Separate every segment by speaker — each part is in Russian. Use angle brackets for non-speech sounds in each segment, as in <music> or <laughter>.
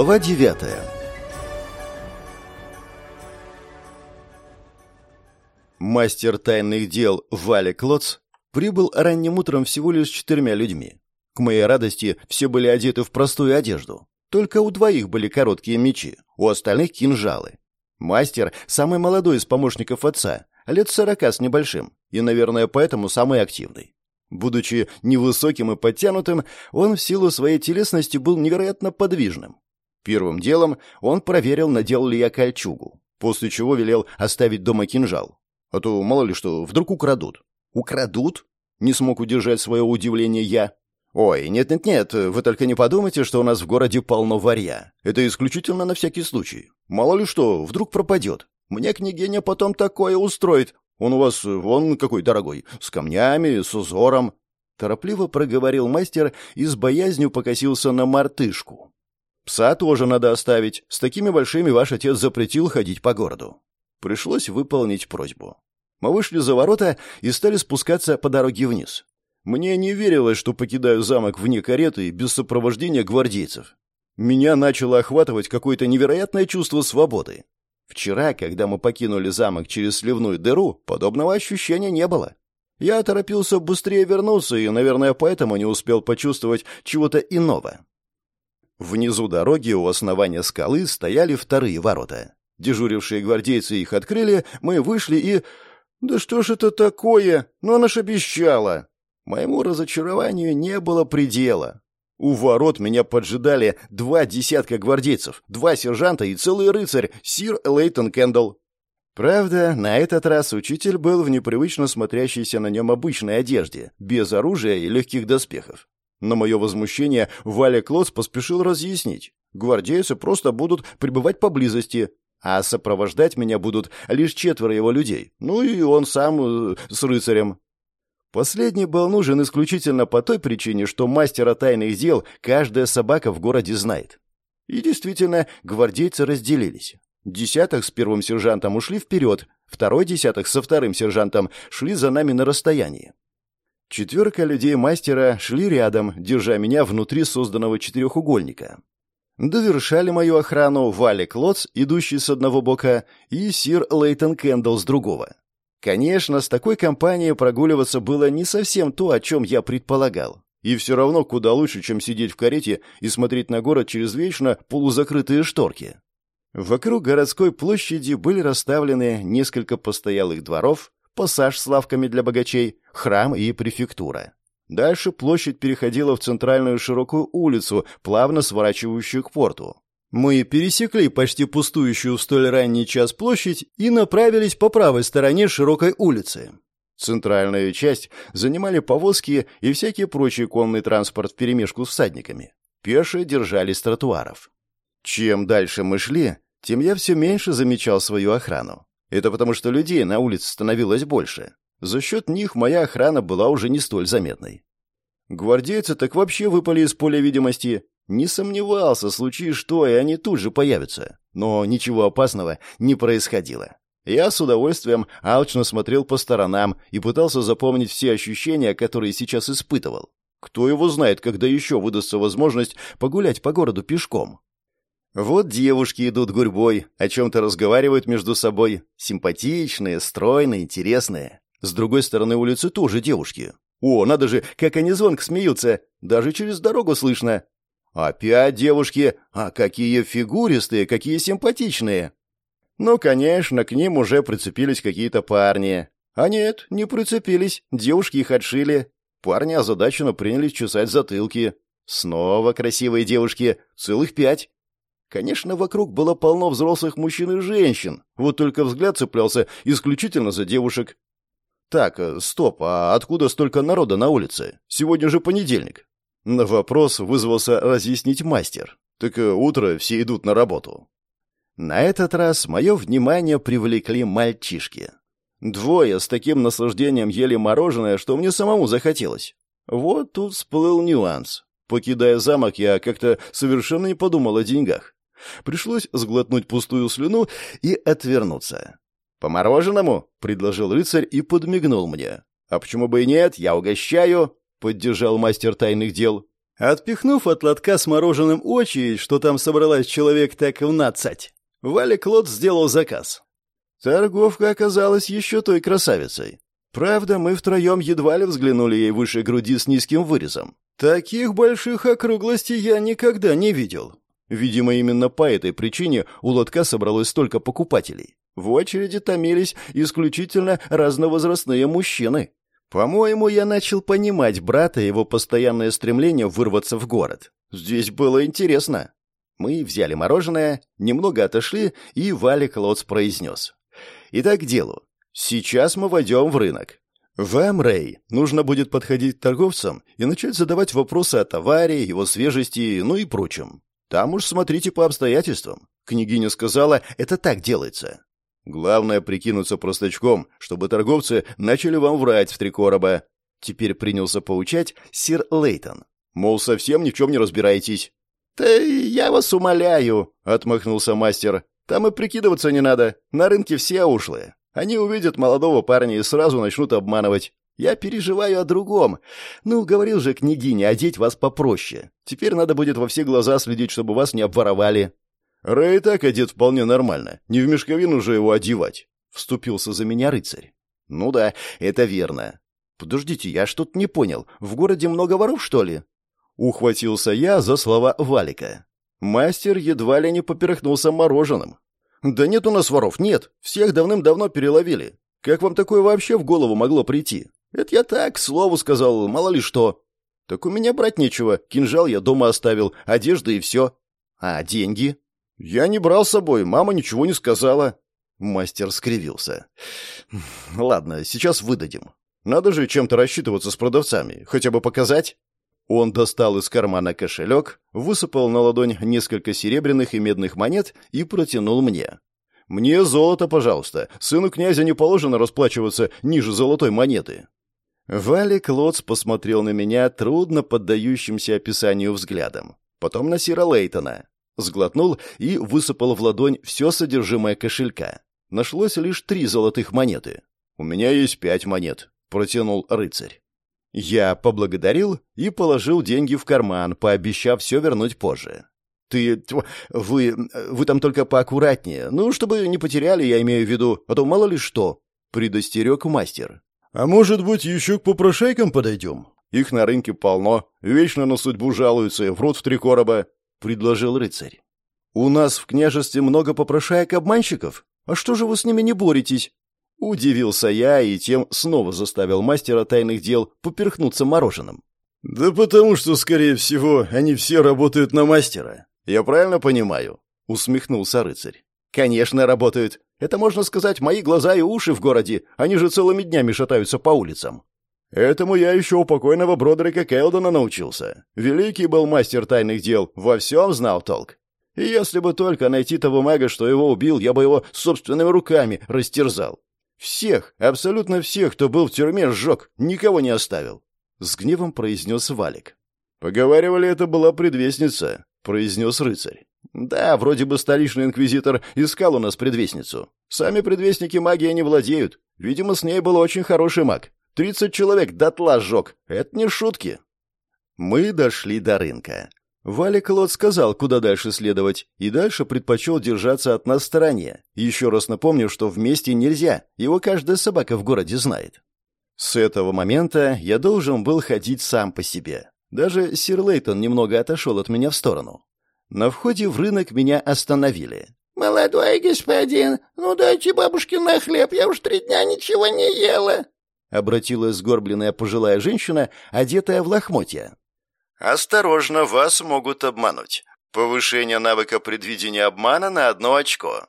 Speaker 1: Глава девятая Мастер тайных дел Валя Клоц прибыл ранним утром всего лишь с четырьмя людьми. К моей радости, все были одеты в простую одежду. Только у двоих были короткие мечи, у остальных кинжалы. Мастер – самый молодой из помощников отца, лет сорока с небольшим, и, наверное, поэтому самый активный. Будучи невысоким и подтянутым, он в силу своей телесности был невероятно подвижным. Первым делом он проверил, надел ли я кольчугу, после чего велел оставить дома кинжал. А то, мало ли что, вдруг украдут. «Украдут?» — не смог удержать свое удивление я. «Ой, нет-нет-нет, вы только не подумайте, что у нас в городе полно варья. Это исключительно на всякий случай. Мало ли что, вдруг пропадет. Мне княгиня потом такое устроит. Он у вас вон какой дорогой, с камнями, с узором». Торопливо проговорил мастер и с боязнью покосился на мартышку. «Пса тоже надо оставить. С такими большими ваш отец запретил ходить по городу». Пришлось выполнить просьбу. Мы вышли за ворота и стали спускаться по дороге вниз. Мне не верилось, что покидаю замок вне кареты без сопровождения гвардейцев. Меня начало охватывать какое-то невероятное чувство свободы. Вчера, когда мы покинули замок через сливную дыру, подобного ощущения не было. Я торопился быстрее вернуться и, наверное, поэтому не успел почувствовать чего-то иного. Внизу дороги у основания скалы стояли вторые ворота. Дежурившие гвардейцы их открыли, мы вышли и... «Да что ж это такое? Ну она ж обещала!» Моему разочарованию не было предела. У ворот меня поджидали два десятка гвардейцев, два сержанта и целый рыцарь, сир Лейтон Кендалл. Правда, на этот раз учитель был в непривычно смотрящейся на нем обычной одежде, без оружия и легких доспехов. На мое возмущение Валя Клосс поспешил разъяснить. Гвардейцы просто будут пребывать поблизости, а сопровождать меня будут лишь четверо его людей, ну и он сам э, с рыцарем. Последний был нужен исключительно по той причине, что мастера тайных дел каждая собака в городе знает. И действительно, гвардейцы разделились. Десяток с первым сержантом ушли вперед, второй десяток со вторым сержантом шли за нами на расстоянии. Четверка людей мастера шли рядом, держа меня внутри созданного четырехугольника. Довершали мою охрану Валик Лотс, идущий с одного бока, и сир Лейтон Кендалл с другого. Конечно, с такой компанией прогуливаться было не совсем то, о чем я предполагал. И все равно куда лучше, чем сидеть в карете и смотреть на город через вечно полузакрытые шторки. Вокруг городской площади были расставлены несколько постоялых дворов, пассаж с лавками для богачей, храм и префектура. Дальше площадь переходила в центральную широкую улицу, плавно сворачивающую к порту. Мы пересекли почти пустующую в столь ранний час площадь и направились по правой стороне широкой улицы. Центральную часть занимали повозки и всякий прочий конный транспорт вперемешку с всадниками. Пешие держались тротуаров. Чем дальше мы шли, тем я все меньше замечал свою охрану. Это потому, что людей на улице становилось больше. За счет них моя охрана была уже не столь заметной. Гвардейцы так вообще выпали из поля видимости, не сомневался, случись что, и они тут же появятся. Но ничего опасного не происходило. Я с удовольствием алчно смотрел по сторонам и пытался запомнить все ощущения, которые сейчас испытывал. Кто его знает, когда еще выдастся возможность погулять по городу пешком. Вот девушки идут гурьбой, о чем-то разговаривают между собой. Симпатичные, стройные, интересные. С другой стороны улицы тоже девушки. О, надо же, как они звонко смеются. Даже через дорогу слышно. Опять девушки, а какие фигуристые, какие симпатичные. Ну, конечно, к ним уже прицепились какие-то парни. А нет, не прицепились, девушки их отшили. Парни озадаченно принялись чесать затылки. Снова красивые девушки, целых пять. Конечно, вокруг было полно взрослых мужчин и женщин, вот только взгляд цеплялся исключительно за девушек. Так, э, стоп, а откуда столько народа на улице? Сегодня же понедельник. На вопрос вызвался разъяснить мастер. Так э, утро все идут на работу. На этот раз мое внимание привлекли мальчишки. Двое с таким наслаждением ели мороженое, что мне самому захотелось. Вот тут всплыл нюанс. Покидая замок, я как-то совершенно не подумал о деньгах. Пришлось сглотнуть пустую слюну и отвернуться. «По мороженому?» — предложил рыцарь и подмигнул мне. «А почему бы и нет? Я угощаю!» — поддержал мастер тайных дел. Отпихнув от лотка с мороженым очередь, что там собралась человек так в нацать, Валя Клод сделал заказ. Торговка оказалась еще той красавицей. Правда, мы втроем едва ли взглянули ей выше груди с низким вырезом. Таких больших округлостей я никогда не видел. Видимо, именно по этой причине у лотка собралось столько покупателей. В очереди томились исключительно разновозрастные мужчины. По-моему, я начал понимать брата и его постоянное стремление вырваться в город. Здесь было интересно. Мы взяли мороженое, немного отошли, и Валик Лоц произнес. Итак, к делу. Сейчас мы войдем в рынок. Вам, Рэй, нужно будет подходить к торговцам и начать задавать вопросы о товаре, его свежести, ну и прочем. Там уж смотрите по обстоятельствам. Княгиня сказала, это так делается. Главное прикинуться простачком, чтобы торговцы начали вам врать в три короба. Теперь принялся поучать сир Лейтон. Мол, совсем ни в чем не разбираетесь. «Да я вас умоляю», — отмахнулся мастер. «Там и прикидываться не надо. На рынке все ушлые. Они увидят молодого парня и сразу начнут обманывать. Я переживаю о другом. Ну, говорил же княгиня, одеть вас попроще. Теперь надо будет во все глаза следить, чтобы вас не обворовали. Рэй так одет вполне нормально. Не в мешковину же его одевать. Вступился за меня рыцарь. Ну да, это верно. Подождите, я что-то не понял. В городе много воров, что ли? Ухватился я за слова Валика. Мастер едва ли не поперхнулся мороженым. «Да нет у нас воров, нет. Всех давным-давно переловили. Как вам такое вообще в голову могло прийти? Это я так, слову сказал, мало ли что. Так у меня брать нечего. Кинжал я дома оставил, одежда и все. А деньги? Я не брал с собой, мама ничего не сказала. Мастер скривился. Ладно, сейчас выдадим. Надо же чем-то рассчитываться с продавцами, хотя бы показать. Он достал из кармана кошелек, высыпал на ладонь несколько серебряных и медных монет и протянул мне. «Мне золото, пожалуйста. Сыну князя не положено расплачиваться ниже золотой монеты». Валик Лотс посмотрел на меня трудно поддающимся описанию взглядом. Потом на Сира Лейтона. Сглотнул и высыпал в ладонь все содержимое кошелька. Нашлось лишь три золотых монеты. «У меня есть пять монет», — протянул рыцарь. Я поблагодарил и положил деньги в карман, пообещав все вернуть позже. «Ты... вы... вы там только поаккуратнее. Ну, чтобы не потеряли, я имею в виду, а то мало ли что», — предостерег мастер. «А может быть, еще к попрошайкам подойдем? Их на рынке полно, вечно на судьбу жалуются, врут в три короба», — предложил рыцарь. «У нас в княжестве много попрошаек-обманщиков. А что же вы с ними не боретесь?» Удивился я и тем снова заставил мастера тайных дел поперхнуться мороженым. «Да потому что, скорее всего, они все работают на мастера. Я правильно понимаю?» — усмехнулся рыцарь. «Конечно, работают. Это, можно сказать, мои глаза и уши в городе. Они же целыми днями шатаются по улицам. Этому я еще у покойного Бродрика Келдона научился. Великий был мастер тайных дел, во всем знал толк. И если бы только найти того мага, что его убил, я бы его собственными руками растерзал. Всех, абсолютно всех, кто был в тюрьме, сжег, никого не оставил. С гневом произнес Валик. «Поговаривали, это была предвестница», — произнес рыцарь. «Да, вроде бы столичный инквизитор искал у нас предвестницу. Сами предвестники магии не владеют. Видимо, с ней был очень хороший маг. Тридцать человек дотла сжег. Это не шутки». Мы дошли до рынка. Валик Лот сказал, куда дальше следовать, и дальше предпочел держаться от нас в стороне, еще раз напомню, что вместе нельзя, его каждая собака в городе знает. С этого момента я должен был ходить сам по себе. Даже сир Лейтон немного отошел от меня в сторону. На входе в рынок меня остановили.
Speaker 2: «Молодой господин, ну дайте бабушке на хлеб, я уж три дня ничего не ела!»
Speaker 1: Обратилась сгорбленная пожилая женщина, одетая в лохмотья.
Speaker 3: «Осторожно, вас могут обмануть. Повышение навыка предвидения обмана на одно очко».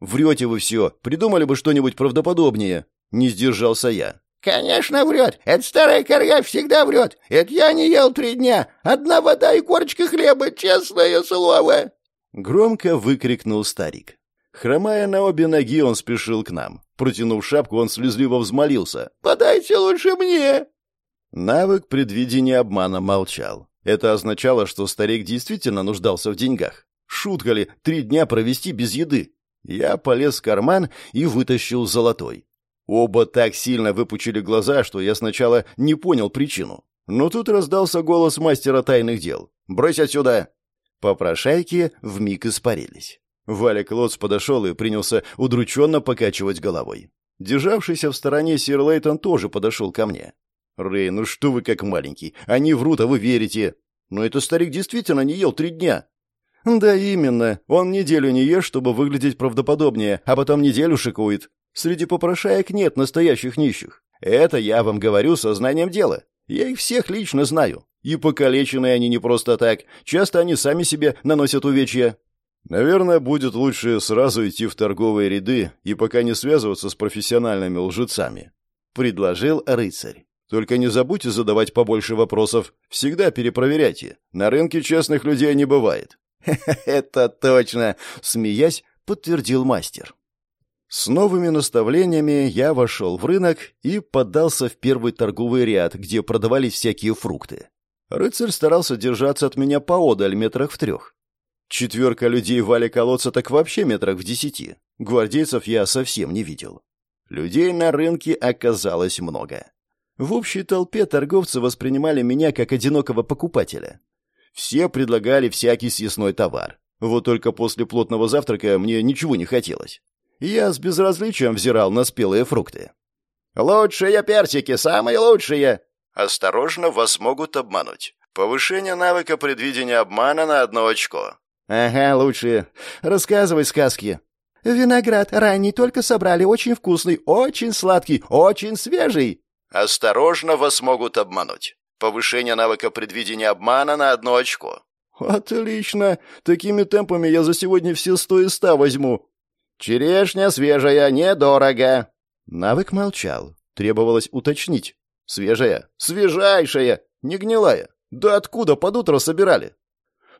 Speaker 1: «Врете вы все. Придумали бы что-нибудь правдоподобнее». Не сдержался я.
Speaker 2: «Конечно врет. Эта старая корга всегда врет. Это я не ел три дня. Одна вода и корочка хлеба, честное слово!»
Speaker 1: Громко выкрикнул старик. Хромая на обе ноги, он спешил к нам. Протянув шапку, он слезливо взмолился.
Speaker 2: «Подайте лучше мне!»
Speaker 1: Навык предвидения обмана молчал. Это означало, что старик действительно нуждался в деньгах. Шутка ли, три дня провести без еды? Я полез в карман и вытащил золотой. Оба так сильно выпучили глаза, что я сначала не понял причину. Но тут раздался голос мастера тайных дел. «Брось отсюда!» Попрошайки вмиг испарились. Валя Клотс подошел и принялся удрученно покачивать головой. Державшийся в стороне сир Лейтон тоже подошел ко мне. «Рэй, ну что вы как маленький? Они врут, а вы верите!» «Но этот старик действительно не ел три дня!» «Да именно. Он неделю не ест, чтобы выглядеть правдоподобнее, а потом неделю шикует. Среди попрошаек нет настоящих нищих. Это я вам говорю со знанием дела. Я их всех лично знаю. И покалеченные они не просто так. Часто они сами себе наносят увечья. Наверное, будет лучше сразу идти в торговые ряды и пока не связываться с профессиональными лжецами. Предложил рыцарь. Только не забудьте задавать побольше вопросов. Всегда перепроверяйте. На рынке честных людей не бывает. <laughs> «Это точно!» — смеясь, подтвердил мастер. С новыми наставлениями я вошел в рынок и поддался в первый торговый ряд, где продавались всякие фрукты. Рыцарь старался держаться от меня поодаль метрах в трех. Четверка людей вали колодца так вообще метрах в десяти. Гвардейцев я совсем не видел. Людей на рынке оказалось много. В общей толпе торговцы воспринимали меня как одинокого покупателя. Все предлагали всякий съестной товар. Вот только после плотного завтрака мне ничего не хотелось. Я с безразличием взирал на спелые фрукты.
Speaker 2: «Лучшие персики, самые лучшие!»
Speaker 3: «Осторожно, вас могут обмануть. Повышение навыка предвидения обмана на одно очко».
Speaker 1: «Ага, лучшие. Рассказывай сказки».
Speaker 2: «Виноград ранний только собрали, очень вкусный, очень сладкий, очень свежий».
Speaker 3: «Осторожно, вас могут обмануть. Повышение навыка предвидения обмана на одно очко».
Speaker 1: «Отлично! Такими темпами я за сегодня все сто и ста возьму.
Speaker 2: «Черешня свежая, недорого».
Speaker 1: Навык молчал. Требовалось уточнить. «Свежая? Свежайшая! Не гнилая! Да откуда под утро собирали?»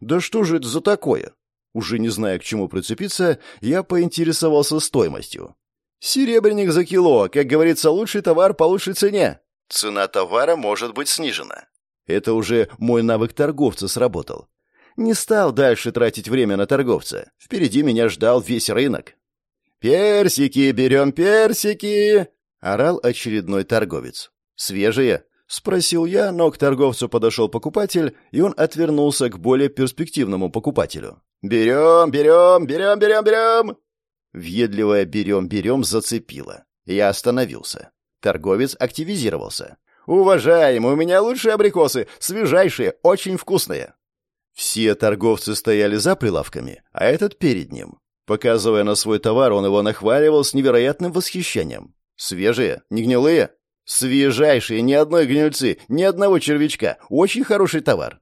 Speaker 1: «Да что же это за такое?» Уже не зная, к чему прицепиться, я поинтересовался стоимостью. «Серебряник за кило, как говорится, лучший товар по лучшей цене».
Speaker 3: «Цена товара может быть снижена».
Speaker 1: Это уже мой навык торговца сработал. Не стал дальше тратить время на торговца. Впереди меня ждал весь рынок. «Персики, берем персики!» — орал очередной торговец. «Свежие?» — спросил я, но к торговцу подошел покупатель, и он отвернулся к более перспективному покупателю. «Берем, берем, берем, берем, берем!» Въедливое «берем, берем» зацепило. Я остановился. Торговец активизировался. «Уважаемый, у меня лучшие абрикосы, свежайшие, очень вкусные!» Все торговцы стояли за прилавками, а этот перед ним. Показывая на свой товар, он его нахваливал с невероятным восхищением. «Свежие? Не гнилые?» «Свежайшие, ни одной гнильцы, ни одного червячка. Очень хороший товар».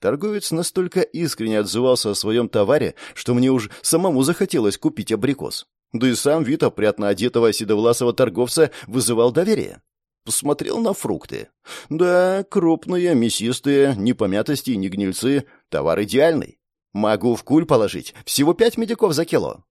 Speaker 1: Торговец настолько искренне отзывался о своем товаре, что мне уж самому захотелось купить абрикос. Да и сам вид опрятно одетого седовласого торговца вызывал доверие. Посмотрел на фрукты. Да, крупные, мясистые, ни помятости, ни гнильцы. Товар идеальный. Могу в куль положить. Всего пять медиков за кило.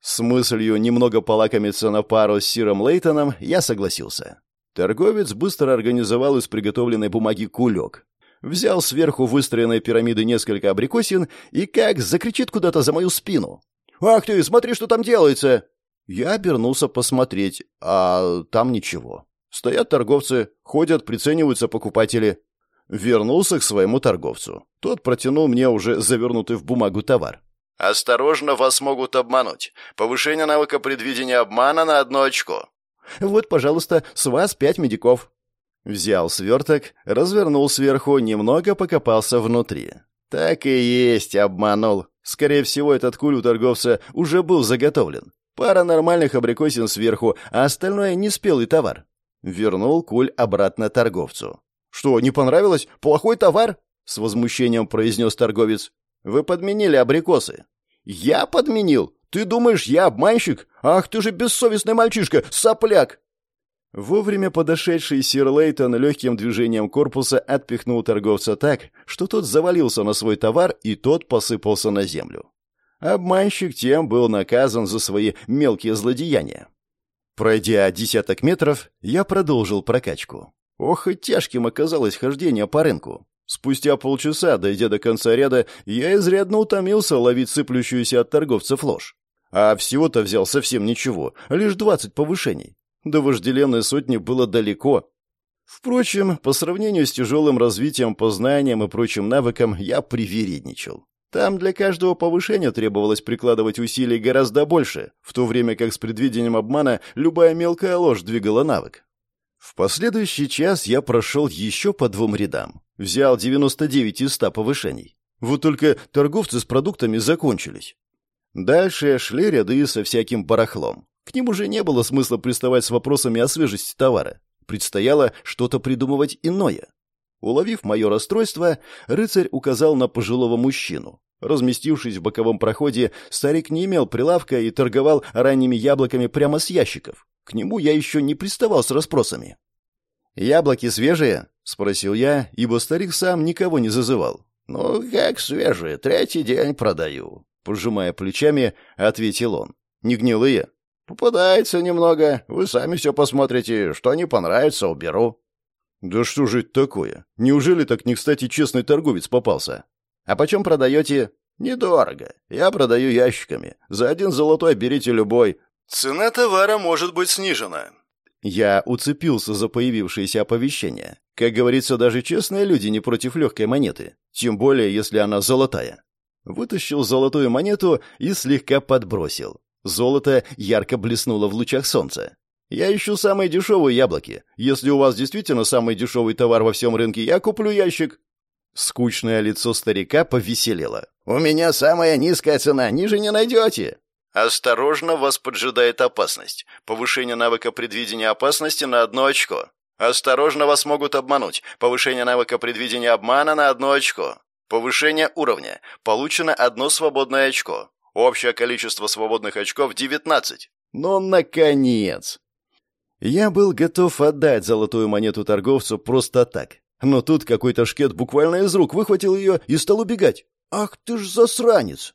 Speaker 1: С мыслью немного полакомиться на пару с Сиром Лейтоном я согласился. Торговец быстро организовал из приготовленной бумаги кулек. Взял сверху выстроенной пирамиды несколько абрикосин и как закричит куда-то за мою спину. «Ах ты, смотри, что там делается!» Я обернулся посмотреть, а там ничего. Стоят торговцы, ходят, прицениваются покупатели. Вернулся к своему торговцу. Тот протянул мне уже завернутый в бумагу товар.
Speaker 3: «Осторожно, вас могут обмануть. Повышение навыка предвидения обмана на одно очко».
Speaker 1: «Вот, пожалуйста, с вас пять медиков». Взял сверток, развернул сверху, немного покопался внутри. Так и есть, обманул. Скорее всего, этот куль у торговца уже был заготовлен. Пара нормальных абрикосин сверху, а остальное неспелый товар. Вернул куль обратно торговцу. «Что, не понравилось? Плохой товар?» — с возмущением произнес торговец. «Вы подменили абрикосы». «Я подменил? Ты думаешь, я обманщик? Ах, ты же бессовестный мальчишка, сопляк!» Вовремя подошедший сир Лейтон легким движением корпуса отпихнул торговца так, что тот завалился на свой товар, и тот посыпался на землю. Обманщик тем был наказан за свои мелкие злодеяния. Пройдя десяток метров, я продолжил прокачку. Ох и тяжким оказалось хождение по рынку. Спустя полчаса, дойдя до конца ряда, я изрядно утомился ловить сыплющуюся от торговцев ложь. А всего-то взял совсем ничего, лишь двадцать повышений. До вожделенной сотни было далеко. Впрочем, по сравнению с тяжелым развитием по знаниям и прочим навыкам, я привередничал. Там для каждого повышения требовалось прикладывать усилий гораздо больше, в то время как с предвидением обмана любая мелкая ложь двигала навык. В последующий час я прошел еще по двум рядам. Взял 99 из 100 повышений. Вот только торговцы с продуктами закончились. Дальше шли ряды со всяким барахлом. К ним уже не было смысла приставать с вопросами о свежести товара. Предстояло что-то придумывать иное. Уловив мое расстройство, рыцарь указал на пожилого мужчину. Разместившись в боковом проходе, старик не имел прилавка и торговал ранними яблоками прямо с ящиков. К нему я еще не приставал с расспросами. «Яблоки свежие?» — спросил я, ибо старик сам никого не зазывал.
Speaker 2: «Ну, как свежие, третий день продаю», — пожимая плечами, ответил он.
Speaker 1: «Не гнилые?»
Speaker 2: «Попадается немного. Вы сами все посмотрите. Что не понравится, уберу».
Speaker 1: «Да что же это такое? Неужели так не кстати честный торговец попался? А почем продаете?»
Speaker 2: «Недорого. Я продаю ящиками. За один золотой берите любой».
Speaker 3: «Цена товара может быть снижена».
Speaker 1: Я уцепился за появившееся оповещение. Как говорится, даже честные люди не против легкой монеты. Тем более, если она золотая. Вытащил золотую монету и слегка подбросил. Золото ярко блеснуло в лучах солнца. Я ищу самые дешевые яблоки. Если у вас действительно самый дешевый товар во всем рынке, я куплю ящик». Скучное лицо старика повеселело.
Speaker 2: «У меня самая низкая цена, ниже не найдете».
Speaker 3: «Осторожно, вас поджидает опасность. Повышение навыка предвидения опасности на одно очко. Осторожно, вас могут обмануть. Повышение навыка предвидения обмана на одно очко. Повышение уровня. Получено одно свободное очко. Общее количество свободных очков — 19.
Speaker 1: Ну, наконец! Я был готов отдать золотую монету торговцу просто так. Но тут какой-то шкет буквально из рук выхватил ее и стал убегать. «Ах ты ж засранец!»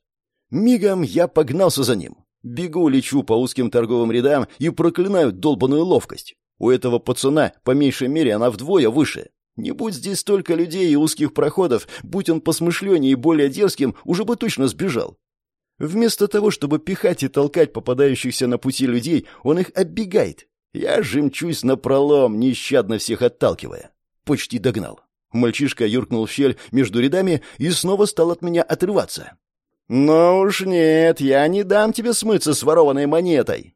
Speaker 1: Мигом я погнался за ним. Бегу, лечу по узким торговым рядам и проклинаю долбаную ловкость. У этого пацана, по меньшей мере, она вдвое выше. Не будь здесь столько людей и узких проходов, будь он посмышленнее и более дерзким, уже бы точно сбежал. Вместо того, чтобы пихать и толкать попадающихся на пути людей, он их оббегает. Я же мчусь напролом, нещадно всех отталкивая. Почти догнал. Мальчишка юркнул в щель между рядами и снова стал от меня отрываться. «Ну уж нет, я не дам тебе смыться с ворованной монетой!»